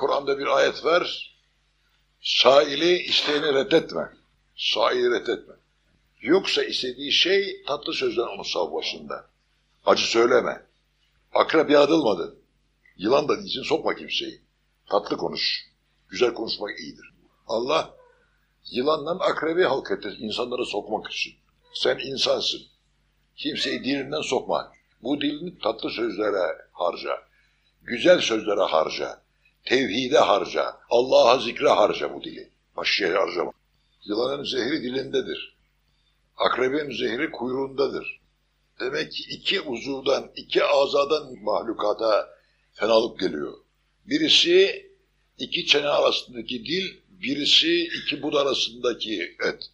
Kur'an'da bir ayet var. Saili isteğini reddetme. Saili reddetme. Yoksa istediği şey tatlı sözden onun savmasında. Acı söyleme. Akrep yağdılmadı. Yılan da için sokma kimseyi. Tatlı konuş. Güzel konuşmak iyidir. Allah yılandan akrebi halk etti insanlara sokmak için. Sen insansın. Kimseyi dilinden sokma. Bu dilini tatlı sözlere harca. Güzel sözlere harca. Tevhide harca. Allah'a zikre harca bu dili. Başka yere harcama. Yılanın zehri dilindedir. Akrebin zehri kuyruğundadır. Demek ki iki uzuvdan, iki azadan mahlukata fenalık geliyor. Birisi iki çene arasındaki dil, birisi iki bud arasındaki et.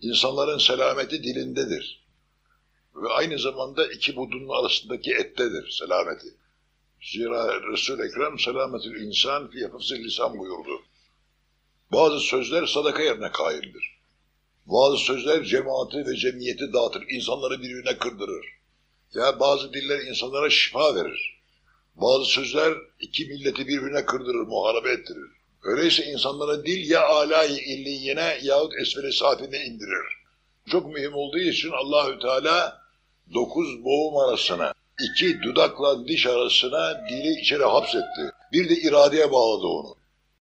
İnsanların selameti dilindedir. Ve aynı zamanda iki budun arasındaki ettedir selameti. Zira Resul-i Ekrem selametül insan fi hıfzı lisan buyurdu. Bazı sözler sadaka yerine kaildir. Bazı sözler cemaati ve cemiyeti dağıtır, insanları birbirine kırdırır. Ya bazı diller insanlara şifa verir. Bazı sözler iki milleti birbirine kırdırır, muharebe ettirir. Öyleyse insanlara dil ya alâ-i illiyine yahut esfere safine indirir. Çok mühim olduğu için Allahü Teala dokuz boğum arasına, iki dudakla diş arasına dili içeri hapsetti. Bir de iradeye bağladı onu.